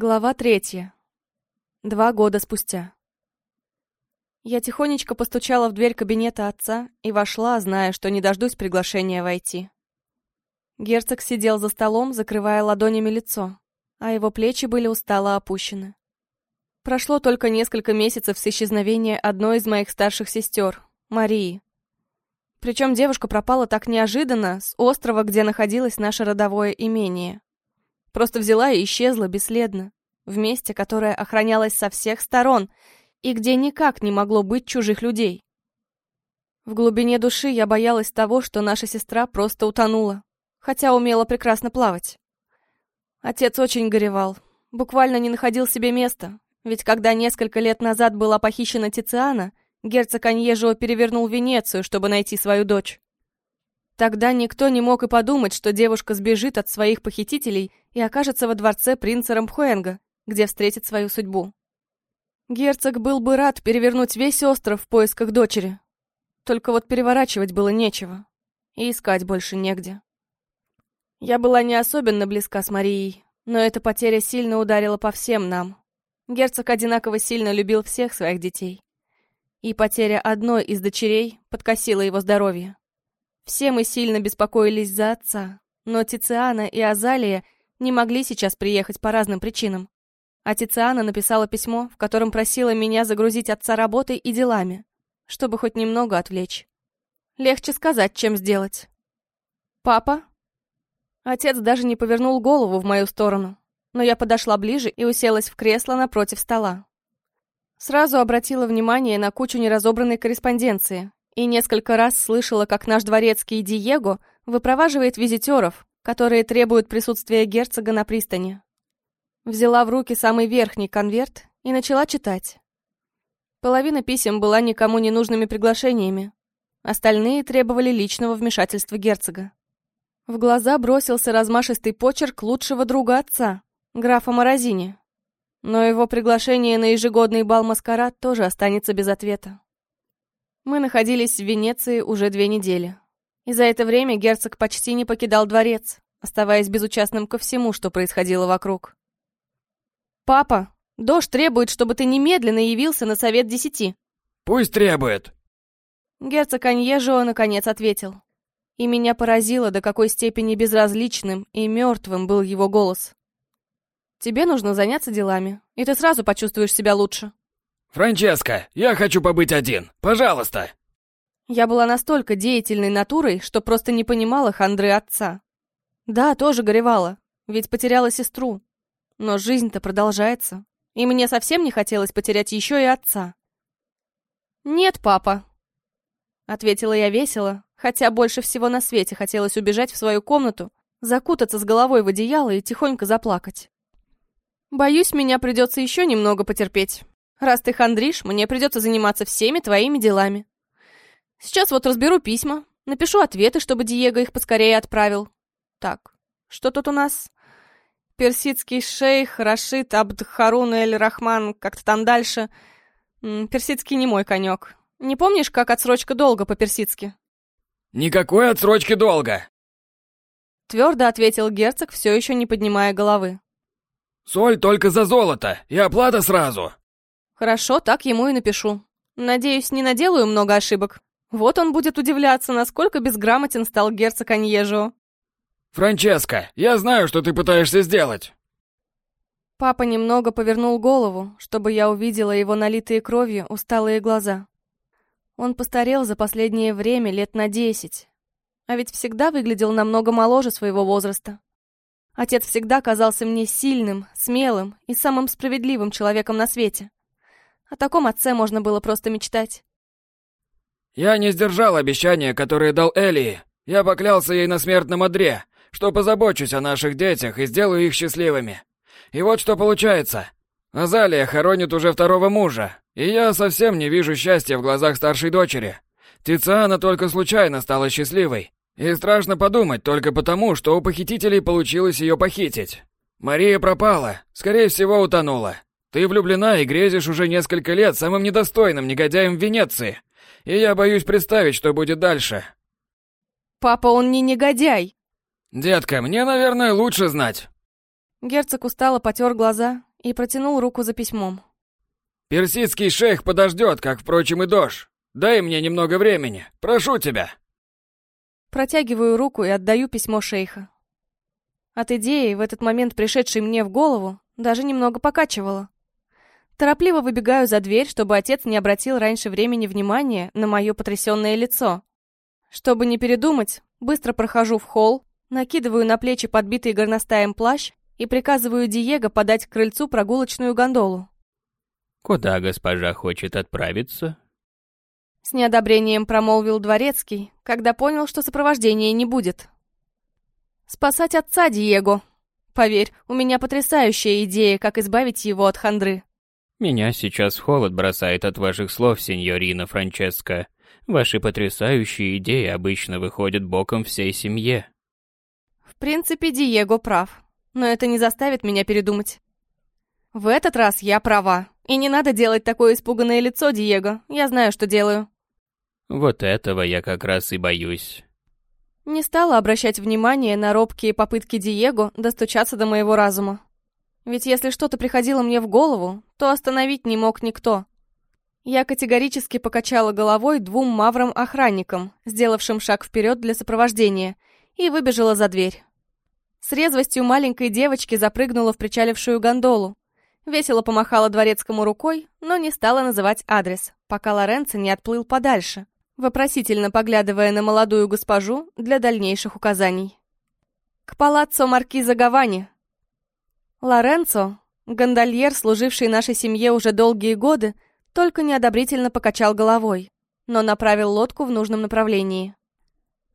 Глава третья. Два года спустя. Я тихонечко постучала в дверь кабинета отца и вошла, зная, что не дождусь приглашения войти. Герцог сидел за столом, закрывая ладонями лицо, а его плечи были устало опущены. Прошло только несколько месяцев с исчезновения одной из моих старших сестер, Марии. Причем девушка пропала так неожиданно с острова, где находилось наше родовое имение. Просто взяла и исчезла бесследно, в месте, которое охранялось со всех сторон и где никак не могло быть чужих людей. В глубине души я боялась того, что наша сестра просто утонула, хотя умела прекрасно плавать. Отец очень горевал, буквально не находил себе места, ведь когда несколько лет назад была похищена Тициана, герцог Аньежио перевернул Венецию, чтобы найти свою дочь. Тогда никто не мог и подумать, что девушка сбежит от своих похитителей и окажется во дворце принца Рамхуэнга, где встретит свою судьбу. Герцог был бы рад перевернуть весь остров в поисках дочери. Только вот переворачивать было нечего. И искать больше негде. Я была не особенно близка с Марией, но эта потеря сильно ударила по всем нам. Герцог одинаково сильно любил всех своих детей. И потеря одной из дочерей подкосила его здоровье. Все мы сильно беспокоились за отца, но Тициана и Азалия не могли сейчас приехать по разным причинам. А Тициана написала письмо, в котором просила меня загрузить отца работой и делами, чтобы хоть немного отвлечь. Легче сказать, чем сделать. «Папа?» Отец даже не повернул голову в мою сторону, но я подошла ближе и уселась в кресло напротив стола. Сразу обратила внимание на кучу неразобранной корреспонденции и несколько раз слышала, как наш дворецкий Диего выпроваживает визитеров, которые требуют присутствия герцога на пристани. Взяла в руки самый верхний конверт и начала читать. Половина писем была никому не нужными приглашениями. Остальные требовали личного вмешательства герцога. В глаза бросился размашистый почерк лучшего друга отца, графа Морозини. Но его приглашение на ежегодный бал-маскарад тоже останется без ответа. Мы находились в Венеции уже две недели. И за это время герцог почти не покидал дворец, оставаясь безучастным ко всему, что происходило вокруг. «Папа, дождь требует, чтобы ты немедленно явился на совет десяти». «Пусть требует». Герцог Аньежио наконец ответил. И меня поразило, до какой степени безразличным и мертвым был его голос. «Тебе нужно заняться делами, и ты сразу почувствуешь себя лучше». «Франческо, я хочу побыть один. Пожалуйста!» Я была настолько деятельной натурой, что просто не понимала хандры отца. Да, тоже горевала, ведь потеряла сестру, но жизнь-то продолжается, и мне совсем не хотелось потерять еще и отца. «Нет, папа», — ответила я весело, хотя больше всего на свете хотелось убежать в свою комнату, закутаться с головой в одеяло и тихонько заплакать. «Боюсь, меня придется еще немного потерпеть. Раз ты хандришь, мне придется заниматься всеми твоими делами. Сейчас вот разберу письма, напишу ответы, чтобы Диего их поскорее отправил. Так, что тут у нас? персидский шейх Рашид Абдхарун Эль-Рахман, как-то там дальше. Персидский не мой конек. Не помнишь, как отсрочка долга по-персидски? Никакой отсрочки долга. Твердо ответил герцог, все еще не поднимая головы. Соль только за золото, и оплата сразу. Хорошо, так ему и напишу. Надеюсь, не наделаю много ошибок. Вот он будет удивляться, насколько безграмотен стал герцог Аньежио. «Франческо, я знаю, что ты пытаешься сделать!» Папа немного повернул голову, чтобы я увидела его налитые кровью усталые глаза. Он постарел за последнее время лет на десять, а ведь всегда выглядел намного моложе своего возраста. Отец всегда казался мне сильным, смелым и самым справедливым человеком на свете. О таком отце можно было просто мечтать. «Я не сдержал обещания, которое дал Элии. Я поклялся ей на смертном одре, что позабочусь о наших детях и сделаю их счастливыми. И вот что получается. Азалия хоронит уже второго мужа, и я совсем не вижу счастья в глазах старшей дочери. Тициана только случайно стала счастливой. И страшно подумать только потому, что у похитителей получилось ее похитить. Мария пропала, скорее всего, утонула. Ты влюблена и грезишь уже несколько лет самым недостойным негодяем в Венеции. И я боюсь представить, что будет дальше. Папа, он не негодяй. «Детка, мне, наверное, лучше знать». Герцог устало потер глаза и протянул руку за письмом. «Персидский шейх подождет, как, впрочем, и Дож. Дай мне немного времени, прошу тебя!» Протягиваю руку и отдаю письмо шейха. От идеи, в этот момент пришедшей мне в голову, даже немного покачивало. Торопливо выбегаю за дверь, чтобы отец не обратил раньше времени внимания на мое потрясенное лицо. Чтобы не передумать, быстро прохожу в холл, накидываю на плечи подбитый горностаем плащ и приказываю Диего подать к крыльцу прогулочную гондолу. «Куда госпожа хочет отправиться?» С неодобрением промолвил дворецкий, когда понял, что сопровождения не будет. «Спасать отца, Диего!» Поверь, у меня потрясающая идея, как избавить его от хандры. Меня сейчас холод бросает от ваших слов, сеньорина Франческа. Ваши потрясающие идеи обычно выходят боком всей семье. В принципе, Диего прав, но это не заставит меня передумать. В этот раз я права, и не надо делать такое испуганное лицо, Диего. Я знаю, что делаю. Вот этого я как раз и боюсь. Не стала обращать внимание на робкие попытки Диего достучаться до моего разума. Ведь если что-то приходило мне в голову, то остановить не мог никто. Я категорически покачала головой двум маврам-охранникам, сделавшим шаг вперед для сопровождения, и выбежала за дверь. С резвостью маленькой девочки запрыгнула в причалившую гондолу. Весело помахала дворецкому рукой, но не стала называть адрес, пока Лоренцо не отплыл подальше, вопросительно поглядывая на молодую госпожу для дальнейших указаний. «К палаццо маркиза Гавани». Лоренцо, гондольер, служивший нашей семье уже долгие годы, только неодобрительно покачал головой, но направил лодку в нужном направлении.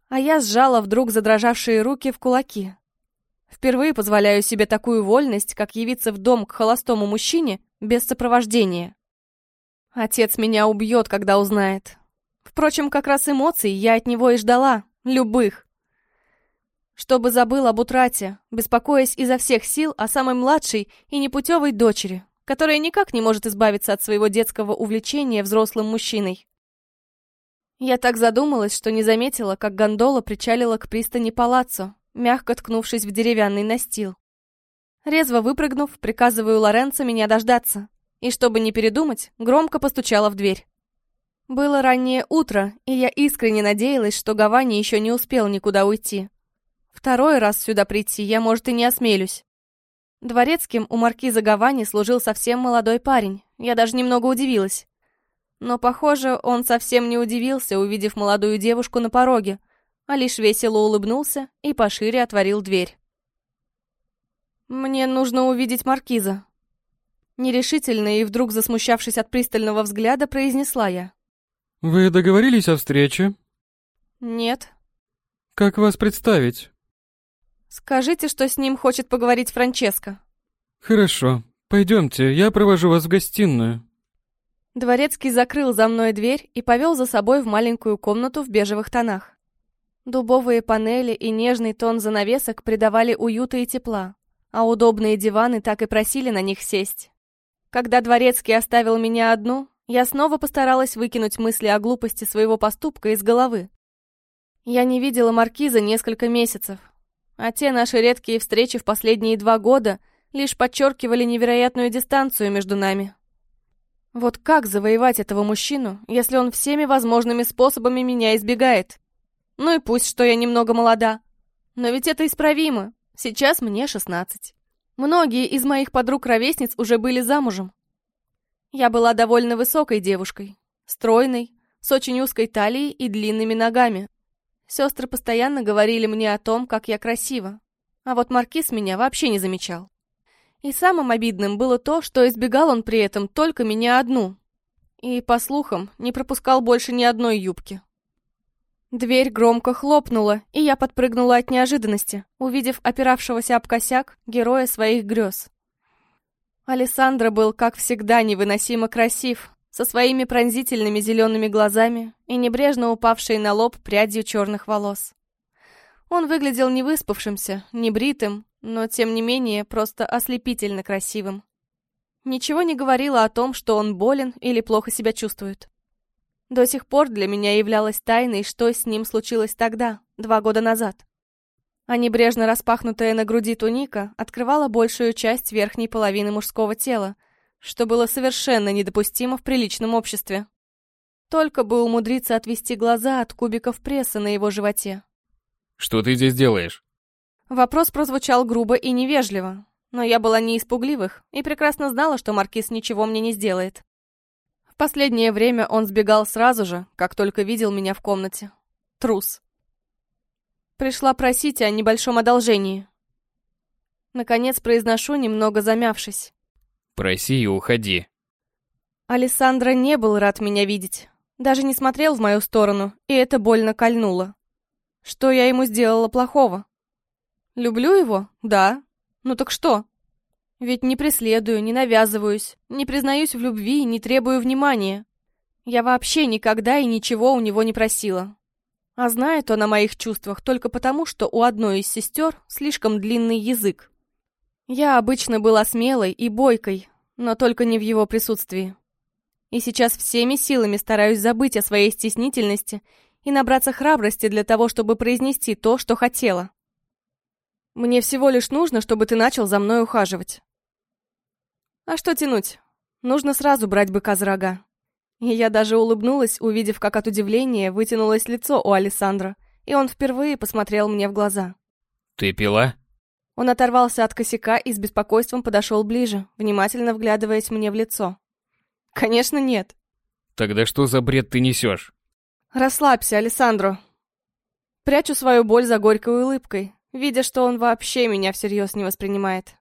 А я сжала вдруг задрожавшие руки в кулаки. Впервые позволяю себе такую вольность, как явиться в дом к холостому мужчине без сопровождения. Отец меня убьет, когда узнает. Впрочем, как раз эмоций я от него и ждала, любых. Чтобы забыл об утрате, беспокоясь изо всех сил о самой младшей и непутевой дочери, которая никак не может избавиться от своего детского увлечения взрослым мужчиной. Я так задумалась, что не заметила, как гондола причалила к пристани палаццо, мягко ткнувшись в деревянный настил. Резво выпрыгнув, приказываю Лоренцо меня дождаться, и, чтобы не передумать, громко постучала в дверь. Было раннее утро, и я искренне надеялась, что Гавани еще не успел никуда уйти. Второй раз сюда прийти я, может, и не осмелюсь. Дворецким у маркиза Гавани служил совсем молодой парень. Я даже немного удивилась. Но, похоже, он совсем не удивился, увидев молодую девушку на пороге, а лишь весело улыбнулся и пошире отворил дверь. «Мне нужно увидеть маркиза». Нерешительно и вдруг засмущавшись от пристального взгляда, произнесла я. «Вы договорились о встрече?» «Нет». «Как вас представить?» «Скажите, что с ним хочет поговорить Франческо». «Хорошо. Пойдемте, я провожу вас в гостиную». Дворецкий закрыл за мной дверь и повел за собой в маленькую комнату в бежевых тонах. Дубовые панели и нежный тон занавесок придавали уюта и тепла, а удобные диваны так и просили на них сесть. Когда Дворецкий оставил меня одну, я снова постаралась выкинуть мысли о глупости своего поступка из головы. Я не видела Маркиза несколько месяцев, а те наши редкие встречи в последние два года лишь подчеркивали невероятную дистанцию между нами. Вот как завоевать этого мужчину, если он всеми возможными способами меня избегает? Ну и пусть, что я немного молода. Но ведь это исправимо. Сейчас мне 16. Многие из моих подруг-ровесниц уже были замужем. Я была довольно высокой девушкой, стройной, с очень узкой талией и длинными ногами, Сестры постоянно говорили мне о том, как я красива. А вот Маркиз меня вообще не замечал. И самым обидным было то, что избегал он при этом только меня одну. И, по слухам, не пропускал больше ни одной юбки. Дверь громко хлопнула, и я подпрыгнула от неожиданности, увидев опиравшегося об косяк героя своих грез. Александра был, как всегда, невыносимо красив, со своими пронзительными зелеными глазами и небрежно упавшей на лоб прядью черных волос. Он выглядел не выспавшимся, не бритым, но тем не менее просто ослепительно красивым. Ничего не говорило о том, что он болен или плохо себя чувствует. До сих пор для меня являлось тайной, что с ним случилось тогда, два года назад. а небрежно распахнутая на груди туника открывала большую часть верхней половины мужского тела, что было совершенно недопустимо в приличном обществе. Только бы умудриться отвести глаза от кубиков пресса на его животе. «Что ты здесь делаешь?» Вопрос прозвучал грубо и невежливо, но я была не из пугливых и прекрасно знала, что Маркиз ничего мне не сделает. В последнее время он сбегал сразу же, как только видел меня в комнате. Трус. Пришла просить о небольшом одолжении. Наконец произношу, немного замявшись. «Проси и уходи». Алессандро не был рад меня видеть. Даже не смотрел в мою сторону, и это больно кольнуло. Что я ему сделала плохого? Люблю его? Да. Ну так что? Ведь не преследую, не навязываюсь, не признаюсь в любви, не требую внимания. Я вообще никогда и ничего у него не просила. А знает он о моих чувствах только потому, что у одной из сестер слишком длинный язык. Я обычно была смелой и бойкой, но только не в его присутствии. И сейчас всеми силами стараюсь забыть о своей стеснительности и набраться храбрости для того, чтобы произнести то, что хотела. Мне всего лишь нужно, чтобы ты начал за мной ухаживать. А что тянуть? Нужно сразу брать быка за рога. И я даже улыбнулась, увидев, как от удивления вытянулось лицо у Александра, и он впервые посмотрел мне в глаза. «Ты пила?» Он оторвался от косяка и с беспокойством подошел ближе, внимательно вглядываясь мне в лицо. «Конечно нет». «Тогда что за бред ты несешь?» «Расслабься, Александро». Прячу свою боль за горькой улыбкой, видя, что он вообще меня всерьез не воспринимает.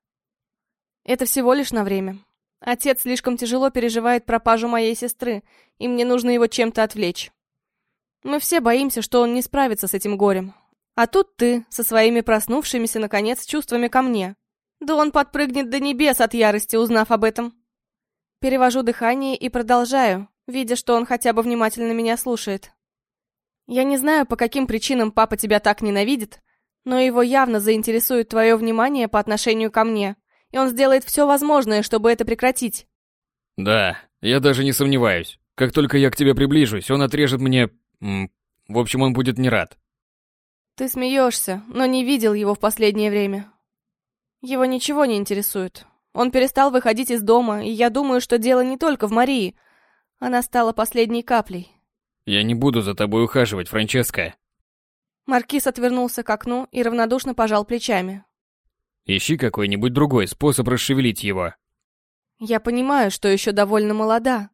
Это всего лишь на время. Отец слишком тяжело переживает пропажу моей сестры, и мне нужно его чем-то отвлечь. Мы все боимся, что он не справится с этим горем. А тут ты, со своими проснувшимися, наконец, чувствами ко мне. Да он подпрыгнет до небес от ярости, узнав об этом. Перевожу дыхание и продолжаю, видя, что он хотя бы внимательно меня слушает. Я не знаю, по каким причинам папа тебя так ненавидит, но его явно заинтересует твое внимание по отношению ко мне и он сделает все возможное, чтобы это прекратить. Да, я даже не сомневаюсь. Как только я к тебе приближусь, он отрежет мне... В общем, он будет не рад. Ты смеешься, но не видел его в последнее время. Его ничего не интересует. Он перестал выходить из дома, и я думаю, что дело не только в Марии. Она стала последней каплей. Я не буду за тобой ухаживать, Франческа. Маркиз отвернулся к окну и равнодушно пожал плечами. Ищи какой-нибудь другой способ расшевелить его. Я понимаю, что еще довольно молода.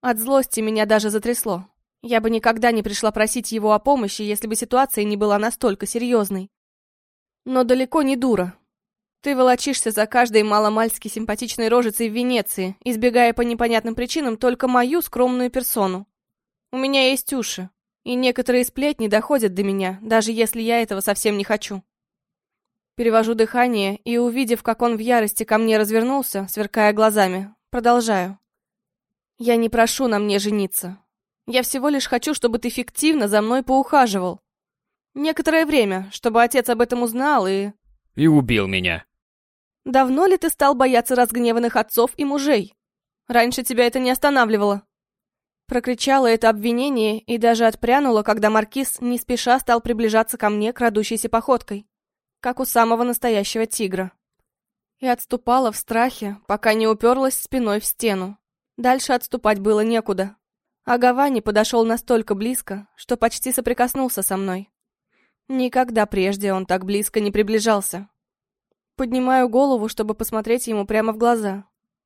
От злости меня даже затрясло. Я бы никогда не пришла просить его о помощи, если бы ситуация не была настолько серьезной. Но далеко не дура. Ты волочишься за каждой маломальски симпатичной рожицей в Венеции, избегая по непонятным причинам только мою скромную персону. У меня есть уши, и некоторые сплетни доходят до меня, даже если я этого совсем не хочу. Перевожу дыхание и, увидев, как он в ярости ко мне развернулся, сверкая глазами, продолжаю. Я не прошу на мне жениться. Я всего лишь хочу, чтобы ты фиктивно за мной поухаживал. Некоторое время, чтобы отец об этом узнал и... И убил меня. Давно ли ты стал бояться разгневанных отцов и мужей? Раньше тебя это не останавливало. Прокричала это обвинение и даже отпрянула, когда Маркиз не спеша стал приближаться ко мне крадущейся походкой как у самого настоящего тигра. И отступала в страхе, пока не уперлась спиной в стену. Дальше отступать было некуда. А Гавани подошел настолько близко, что почти соприкоснулся со мной. Никогда прежде он так близко не приближался. Поднимаю голову, чтобы посмотреть ему прямо в глаза.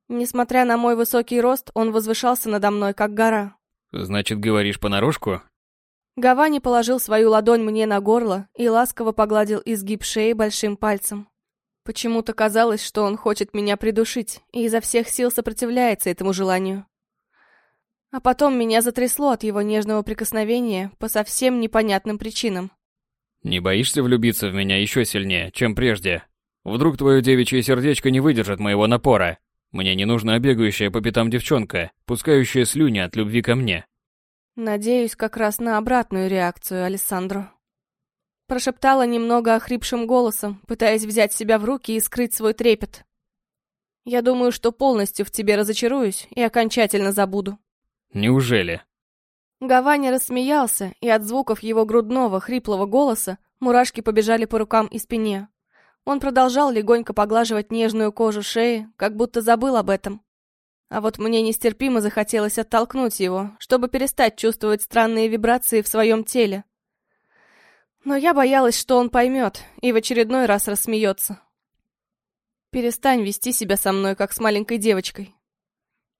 Несмотря на мой высокий рост, он возвышался надо мной, как гора. «Значит, говоришь понарошку?» Гавани положил свою ладонь мне на горло и ласково погладил изгиб шеи большим пальцем. Почему-то казалось, что он хочет меня придушить и изо всех сил сопротивляется этому желанию. А потом меня затрясло от его нежного прикосновения по совсем непонятным причинам. «Не боишься влюбиться в меня еще сильнее, чем прежде? Вдруг твое девичье сердечко не выдержит моего напора? Мне не нужна бегающая по пятам девчонка, пускающая слюни от любви ко мне». Надеюсь как раз на обратную реакцию, Алессандро. Прошептала немного охрипшим голосом, пытаясь взять себя в руки и скрыть свой трепет. Я думаю, что полностью в тебе разочаруюсь и окончательно забуду. Неужели? Гавани рассмеялся, и от звуков его грудного, хриплого голоса Мурашки побежали по рукам и спине. Он продолжал легонько поглаживать нежную кожу шеи, как будто забыл об этом. А вот мне нестерпимо захотелось оттолкнуть его, чтобы перестать чувствовать странные вибрации в своем теле. Но я боялась, что он поймет и в очередной раз рассмеется. «Перестань вести себя со мной, как с маленькой девочкой»,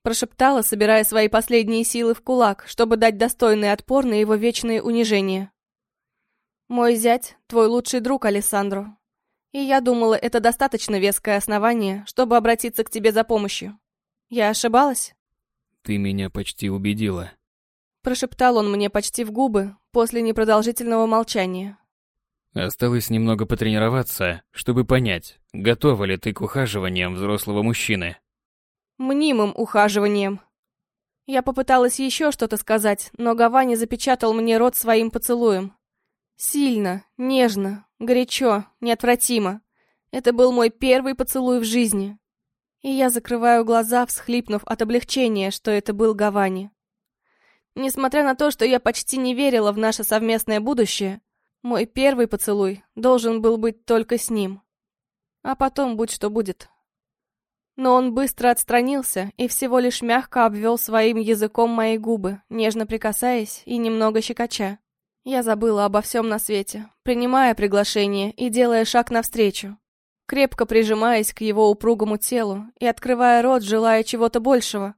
прошептала, собирая свои последние силы в кулак, чтобы дать достойный отпор на его вечные унижения. «Мой зять — твой лучший друг, Алессандро, и я думала, это достаточно веское основание, чтобы обратиться к тебе за помощью. Я ошибалась?» «Ты меня почти убедила», — прошептал он мне почти в губы после непродолжительного молчания. «Осталось немного потренироваться, чтобы понять, готова ли ты к ухаживаниям взрослого мужчины». «Мнимым ухаживанием». Я попыталась еще что-то сказать, но Гавани запечатал мне рот своим поцелуем. Сильно, нежно, горячо, неотвратимо. Это был мой первый поцелуй в жизни. И я закрываю глаза, всхлипнув от облегчения, что это был Гавани. Несмотря на то, что я почти не верила в наше совместное будущее, мой первый поцелуй должен был быть только с ним. А потом будь что будет. Но он быстро отстранился и всего лишь мягко обвел своим языком мои губы, нежно прикасаясь и немного щекоча. Я забыла обо всем на свете, принимая приглашение и делая шаг навстречу, крепко прижимаясь к его упругому телу и открывая рот, желая чего-то большего.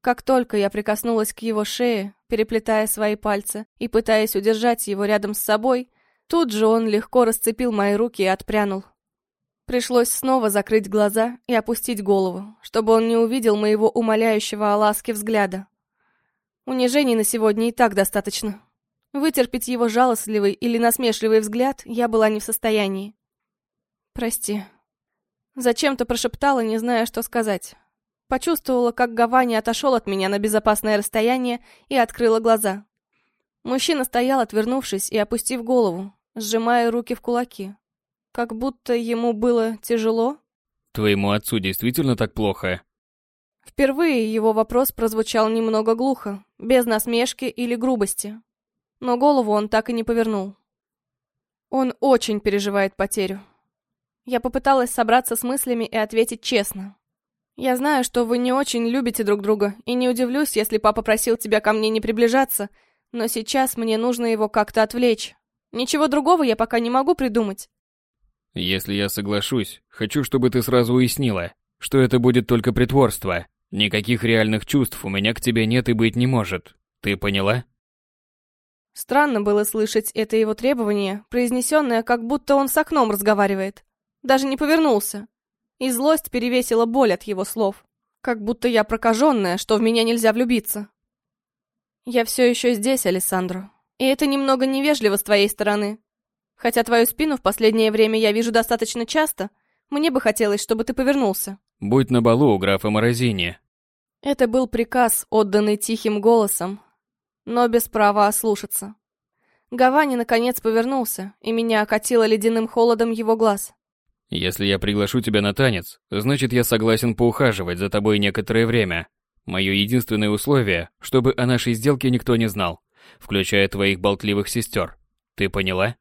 Как только я прикоснулась к его шее, переплетая свои пальцы и пытаясь удержать его рядом с собой, тут же он легко расцепил мои руки и отпрянул. Пришлось снова закрыть глаза и опустить голову, чтобы он не увидел моего умоляющего о ласке взгляда. Унижений на сегодня и так достаточно. Вытерпеть его жалостливый или насмешливый взгляд я была не в состоянии. «Прости». Зачем-то прошептала, не зная, что сказать. Почувствовала, как Гавани отошел от меня на безопасное расстояние и открыла глаза. Мужчина стоял, отвернувшись и опустив голову, сжимая руки в кулаки. Как будто ему было тяжело. «Твоему отцу действительно так плохо?» Впервые его вопрос прозвучал немного глухо, без насмешки или грубости но голову он так и не повернул. Он очень переживает потерю. Я попыталась собраться с мыслями и ответить честно. Я знаю, что вы не очень любите друг друга, и не удивлюсь, если папа просил тебя ко мне не приближаться, но сейчас мне нужно его как-то отвлечь. Ничего другого я пока не могу придумать. Если я соглашусь, хочу, чтобы ты сразу уяснила, что это будет только притворство. Никаких реальных чувств у меня к тебе нет и быть не может. Ты поняла? Странно было слышать это его требование, произнесенное, как будто он с окном разговаривает. Даже не повернулся. И злость перевесила боль от его слов. Как будто я прокаженная, что в меня нельзя влюбиться. Я все еще здесь, Алессандро. И это немного невежливо с твоей стороны. Хотя твою спину в последнее время я вижу достаточно часто, мне бы хотелось, чтобы ты повернулся. Будь на балу у графа Морозини. Это был приказ, отданный тихим голосом, но без права ослушаться. Гавани наконец повернулся, и меня окатило ледяным холодом его глаз. «Если я приглашу тебя на танец, значит, я согласен поухаживать за тобой некоторое время. Мое единственное условие, чтобы о нашей сделке никто не знал, включая твоих болтливых сестер. Ты поняла?»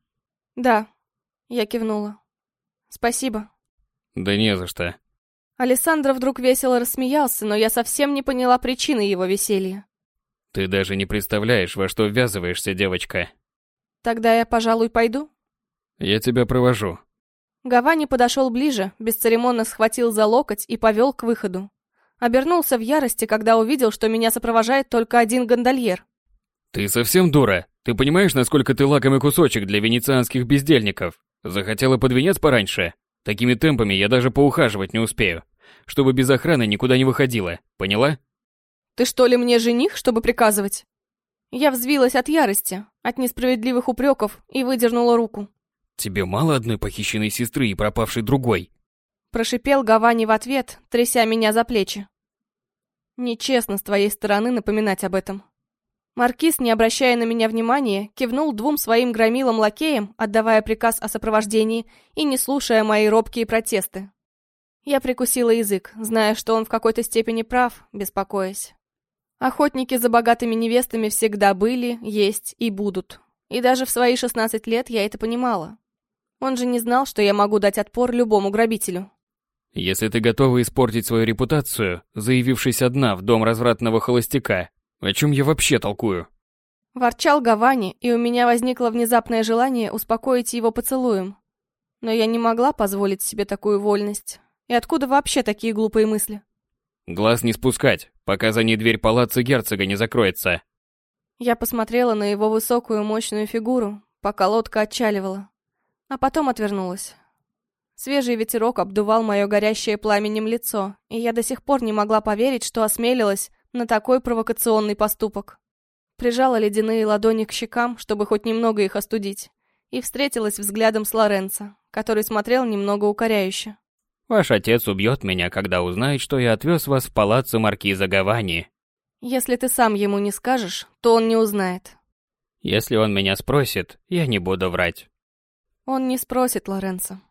«Да», — я кивнула. «Спасибо». «Да не за что». Александр вдруг весело рассмеялся, но я совсем не поняла причины его веселья. Ты даже не представляешь, во что ввязываешься, девочка. Тогда я, пожалуй, пойду. Я тебя провожу. Гавани подошел ближе, бесцеремонно схватил за локоть и повел к выходу. Обернулся в ярости, когда увидел, что меня сопровождает только один гондольер. Ты совсем дура? Ты понимаешь, насколько ты лакомый кусочек для венецианских бездельников? Захотела под венец пораньше? Такими темпами я даже поухаживать не успею. Чтобы без охраны никуда не выходила, поняла? Ты что ли мне жених, чтобы приказывать? Я взвилась от ярости, от несправедливых упреков и выдернула руку. Тебе мало одной похищенной сестры и пропавшей другой? Прошипел Гавани в ответ, тряся меня за плечи. Нечестно с твоей стороны напоминать об этом. Маркиз, не обращая на меня внимания, кивнул двум своим громилам-лакеям, отдавая приказ о сопровождении и не слушая мои робкие протесты. Я прикусила язык, зная, что он в какой-то степени прав, беспокоясь. Охотники за богатыми невестами всегда были, есть и будут. И даже в свои 16 лет я это понимала. Он же не знал, что я могу дать отпор любому грабителю. Если ты готова испортить свою репутацию, заявившись одна в дом развратного холостяка, о чем я вообще толкую? Ворчал Гавани, и у меня возникло внезапное желание успокоить его поцелуем. Но я не могла позволить себе такую вольность. И откуда вообще такие глупые мысли? Глаз не спускать, пока за ней дверь палаца герцога не закроется. Я посмотрела на его высокую мощную фигуру, пока лодка отчаливала. А потом отвернулась. Свежий ветерок обдувал мое горящее пламенем лицо, и я до сих пор не могла поверить, что осмелилась на такой провокационный поступок. Прижала ледяные ладони к щекам, чтобы хоть немного их остудить, и встретилась взглядом с Лоренцо, который смотрел немного укоряюще. «Ваш отец убьет меня, когда узнает, что я отвез вас в палаццо маркиза Гавани». «Если ты сам ему не скажешь, то он не узнает». «Если он меня спросит, я не буду врать». «Он не спросит, Лоренцо.